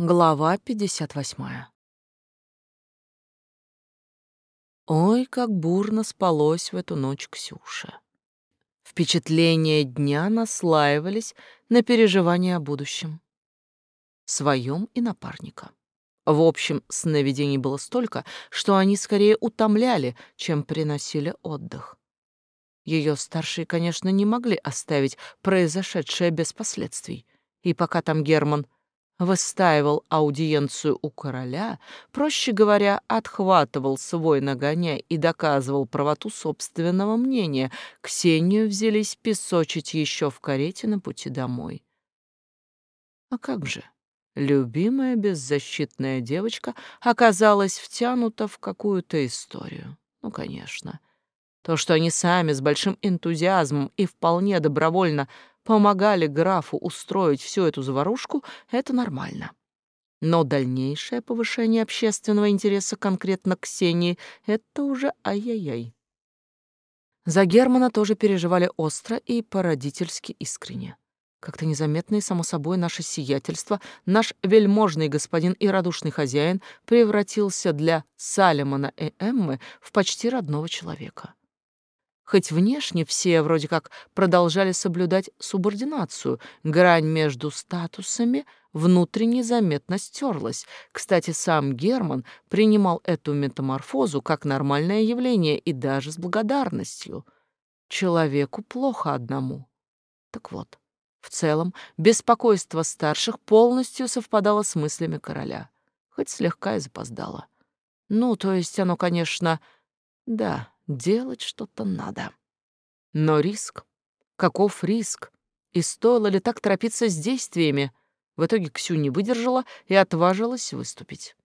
Глава 58. Ой, как бурно спалось в эту ночь Ксюше. Впечатления дня наслаивались на переживания о будущем. Своем и напарника. В общем, сновидений было столько, что они скорее утомляли, чем приносили отдых. Ее старшие, конечно, не могли оставить произошедшее без последствий. И пока там Герман выстаивал аудиенцию у короля, проще говоря, отхватывал свой нагоняй и доказывал правоту собственного мнения, Ксению взялись песочить еще в карете на пути домой. А как же? Любимая беззащитная девочка оказалась втянута в какую-то историю. Ну, конечно. То, что они сами с большим энтузиазмом и вполне добровольно помогали графу устроить всю эту заварушку, это нормально. Но дальнейшее повышение общественного интереса конкретно Ксении — это уже ай-яй-яй. За Германа тоже переживали остро и породительски искренне. Как-то незаметно и само собой наше сиятельство, наш вельможный господин и радушный хозяин превратился для Салемона и Эммы в почти родного человека. Хоть внешне все вроде как продолжали соблюдать субординацию, грань между статусами внутренне заметно стерлась. Кстати, сам Герман принимал эту метаморфозу как нормальное явление и даже с благодарностью. Человеку плохо одному. Так вот, в целом, беспокойство старших полностью совпадало с мыслями короля, хоть слегка и запоздало. Ну, то есть оно, конечно, да, Делать что-то надо. Но риск? Каков риск? И стоило ли так торопиться с действиями? В итоге Ксю не выдержала и отважилась выступить.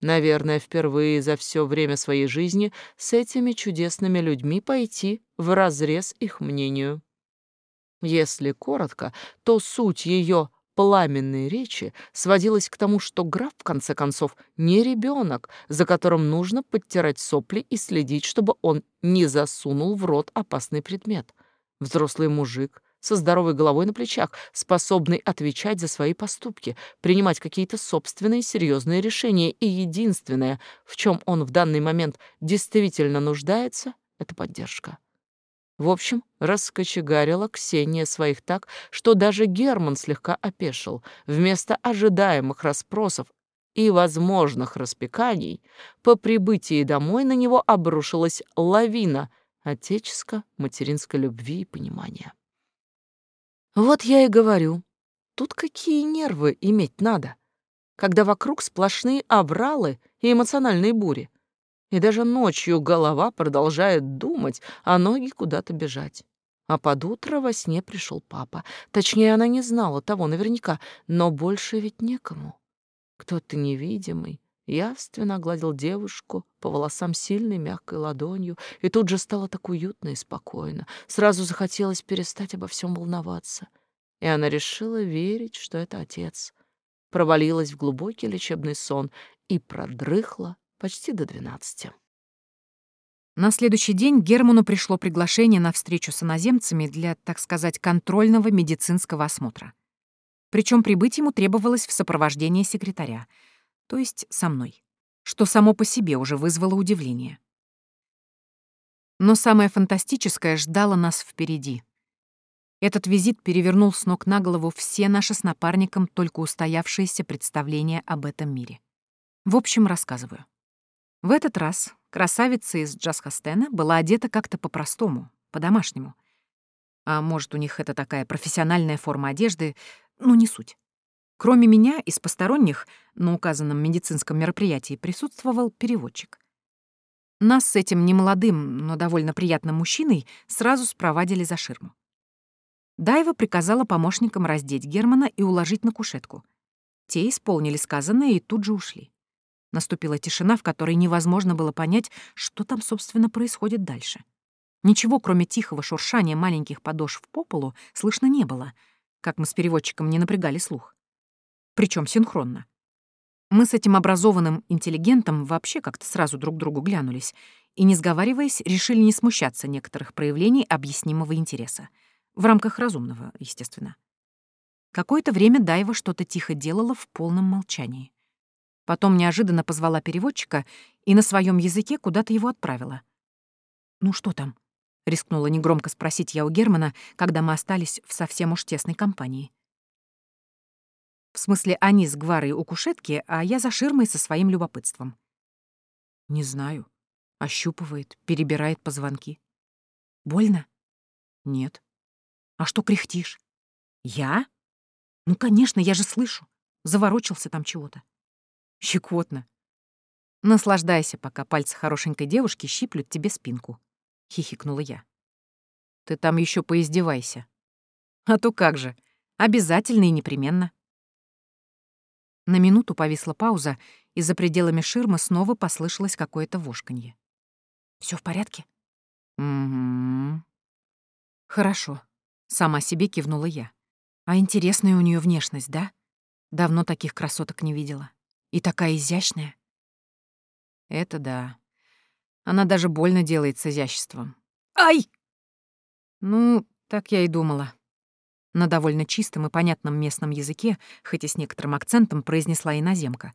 Наверное, впервые за все время своей жизни с этими чудесными людьми пойти в разрез их мнению. Если коротко, то суть ее пламенной речи сводилась к тому, что граф, в конце концов, не ребенок, за которым нужно подтирать сопли и следить, чтобы он не засунул в рот опасный предмет. Взрослый мужик со здоровой головой на плечах, способный отвечать за свои поступки, принимать какие-то собственные серьезные решения, и единственное, в чем он в данный момент действительно нуждается, это поддержка. В общем, раскочегарила Ксения своих так, что даже Герман слегка опешил. Вместо ожидаемых расспросов и возможных распеканий по прибытии домой на него обрушилась лавина отеческо-материнской любви и понимания. Вот я и говорю, тут какие нервы иметь надо, когда вокруг сплошные авралы и эмоциональные бури и даже ночью голова продолжает думать, а ноги куда-то бежать. А под утро во сне пришел папа. Точнее, она не знала того наверняка, но больше ведь некому. Кто-то невидимый явственно гладил девушку по волосам сильной мягкой ладонью, и тут же стало так уютно и спокойно. Сразу захотелось перестать обо всем волноваться. И она решила верить, что это отец. Провалилась в глубокий лечебный сон и продрыхла почти до двенадцати. На следующий день Герману пришло приглашение на встречу с иноземцами для, так сказать, контрольного медицинского осмотра. Причем прибыть ему требовалось в сопровождении секретаря, то есть со мной, что само по себе уже вызвало удивление. Но самое фантастическое ждало нас впереди. Этот визит перевернул с ног на голову все наши с напарником только устоявшиеся представления об этом мире. В общем, рассказываю. В этот раз красавица из Джасхастена была одета как-то по-простому, по-домашнему. А может, у них это такая профессиональная форма одежды, ну, не суть. Кроме меня, из посторонних, на указанном медицинском мероприятии присутствовал переводчик. Нас с этим немолодым, но довольно приятным мужчиной сразу спровадили за ширму. Дайва приказала помощникам раздеть Германа и уложить на кушетку. Те исполнили сказанное и тут же ушли. Наступила тишина, в которой невозможно было понять, что там, собственно, происходит дальше. Ничего, кроме тихого шуршания маленьких подошв по полу, слышно не было, как мы с переводчиком не напрягали слух. Причем синхронно. Мы с этим образованным интеллигентом вообще как-то сразу друг другу глянулись и, не сговариваясь, решили не смущаться некоторых проявлений объяснимого интереса. В рамках разумного, естественно. Какое-то время Дайва что-то тихо делала в полном молчании. Потом неожиданно позвала переводчика и на своем языке куда-то его отправила. «Ну что там?» — рискнула негромко спросить я у Германа, когда мы остались в совсем уж тесной компании. В смысле, они с Гварой у кушетки, а я за ширмой со своим любопытством. Не знаю. Ощупывает, перебирает позвонки. Больно? Нет. А что кряхтишь? Я? Ну, конечно, я же слышу. Заворочился там чего-то. Щекотно. Наслаждайся, пока пальцы хорошенькой девушки щиплют тебе спинку. Хихикнула я. Ты там еще поиздевайся. А то как же. Обязательно и непременно. На минуту повисла пауза, и за пределами ширмы снова послышалось какое-то вошканье. Все в порядке?» «Угу». «Хорошо», — сама себе кивнула я. «А интересная у нее внешность, да? Давно таких красоток не видела. И такая изящная». «Это да. Она даже больно делает с изяществом». «Ай!» «Ну, так я и думала». На довольно чистом и понятном местном языке, хоть и с некоторым акцентом, произнесла иноземка.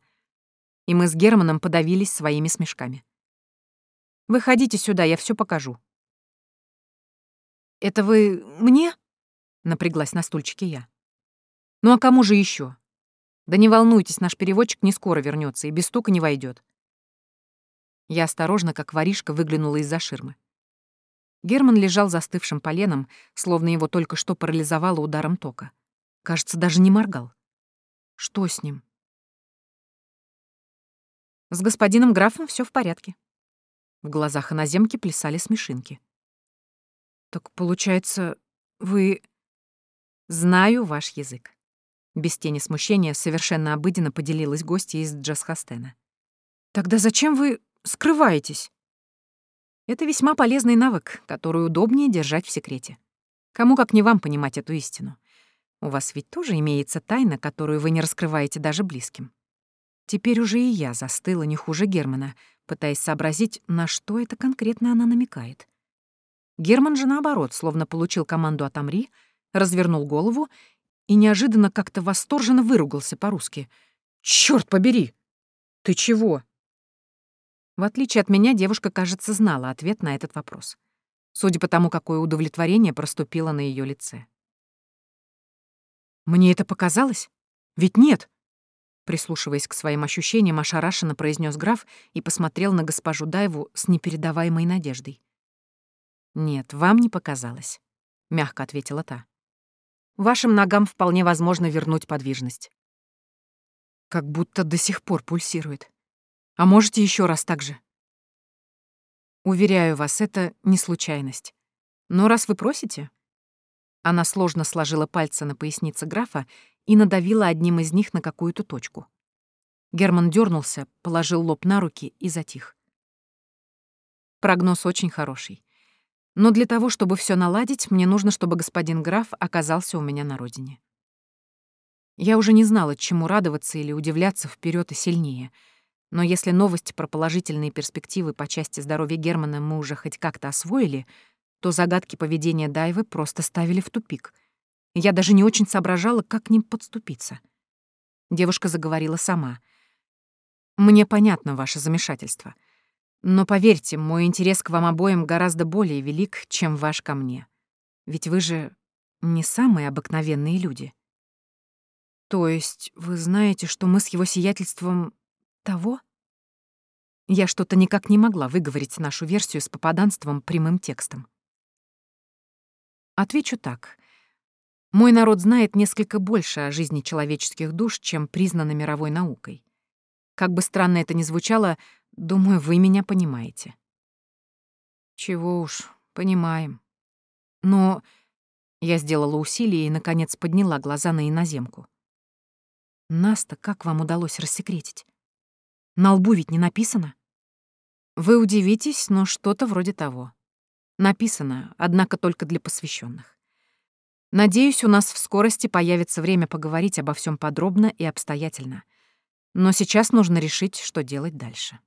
И мы с Германом подавились своими смешками. Выходите сюда, я все покажу». «Это вы мне?» — напряглась на стульчике я. «Ну а кому же еще? Да не волнуйтесь, наш переводчик не скоро вернется и без стука не войдет. Я осторожно, как воришка, выглянула из-за ширмы. Герман лежал застывшим поленом, словно его только что парализовало ударом тока. Кажется, даже не моргал. Что с ним? С господином графом все в порядке. В глазах иноземки плясали смешинки. «Так получается, вы...» «Знаю ваш язык». Без тени смущения совершенно обыденно поделилась гостья из Джасхастена. «Тогда зачем вы скрываетесь?» Это весьма полезный навык, который удобнее держать в секрете. Кому как не вам понимать эту истину. У вас ведь тоже имеется тайна, которую вы не раскрываете даже близким. Теперь уже и я застыла не хуже Германа, пытаясь сообразить, на что это конкретно она намекает. Герман же, наоборот, словно получил команду от Амри, развернул голову и неожиданно как-то восторженно выругался по-русски. «Чёрт побери! Ты чего?» В отличие от меня, девушка, кажется, знала ответ на этот вопрос. Судя по тому, какое удовлетворение проступило на ее лице. «Мне это показалось? Ведь нет!» Прислушиваясь к своим ощущениям, ошарашенно произнес граф и посмотрел на госпожу Дайву с непередаваемой надеждой. «Нет, вам не показалось», — мягко ответила та. «Вашим ногам вполне возможно вернуть подвижность». Как будто до сих пор пульсирует. А можете еще раз так же? Уверяю вас, это не случайность. Но раз вы просите... Она сложно сложила пальцы на пояснице графа и надавила одним из них на какую-то точку. Герман дернулся, положил лоб на руки и затих. Прогноз очень хороший. Но для того, чтобы все наладить, мне нужно, чтобы господин граф оказался у меня на родине. Я уже не знала, чему радоваться или удивляться вперед и сильнее. Но если новость про положительные перспективы по части здоровья Германа мы уже хоть как-то освоили, то загадки поведения Дайвы просто ставили в тупик. Я даже не очень соображала, как к ним подступиться. Девушка заговорила сама. «Мне понятно ваше замешательство. Но поверьте, мой интерес к вам обоим гораздо более велик, чем ваш ко мне. Ведь вы же не самые обыкновенные люди». «То есть вы знаете, что мы с его сиятельством того?» Я что-то никак не могла выговорить нашу версию с попаданством прямым текстом. Отвечу так. Мой народ знает несколько больше о жизни человеческих душ, чем признано мировой наукой. Как бы странно это ни звучало, думаю, вы меня понимаете. Чего уж, понимаем. Но я сделала усилие и, наконец, подняла глаза на иноземку. Наста, как вам удалось рассекретить? На лбу ведь не написано? Вы удивитесь, но что-то вроде того. Написано, однако только для посвященных. Надеюсь, у нас в скорости появится время поговорить обо всем подробно и обстоятельно. Но сейчас нужно решить, что делать дальше.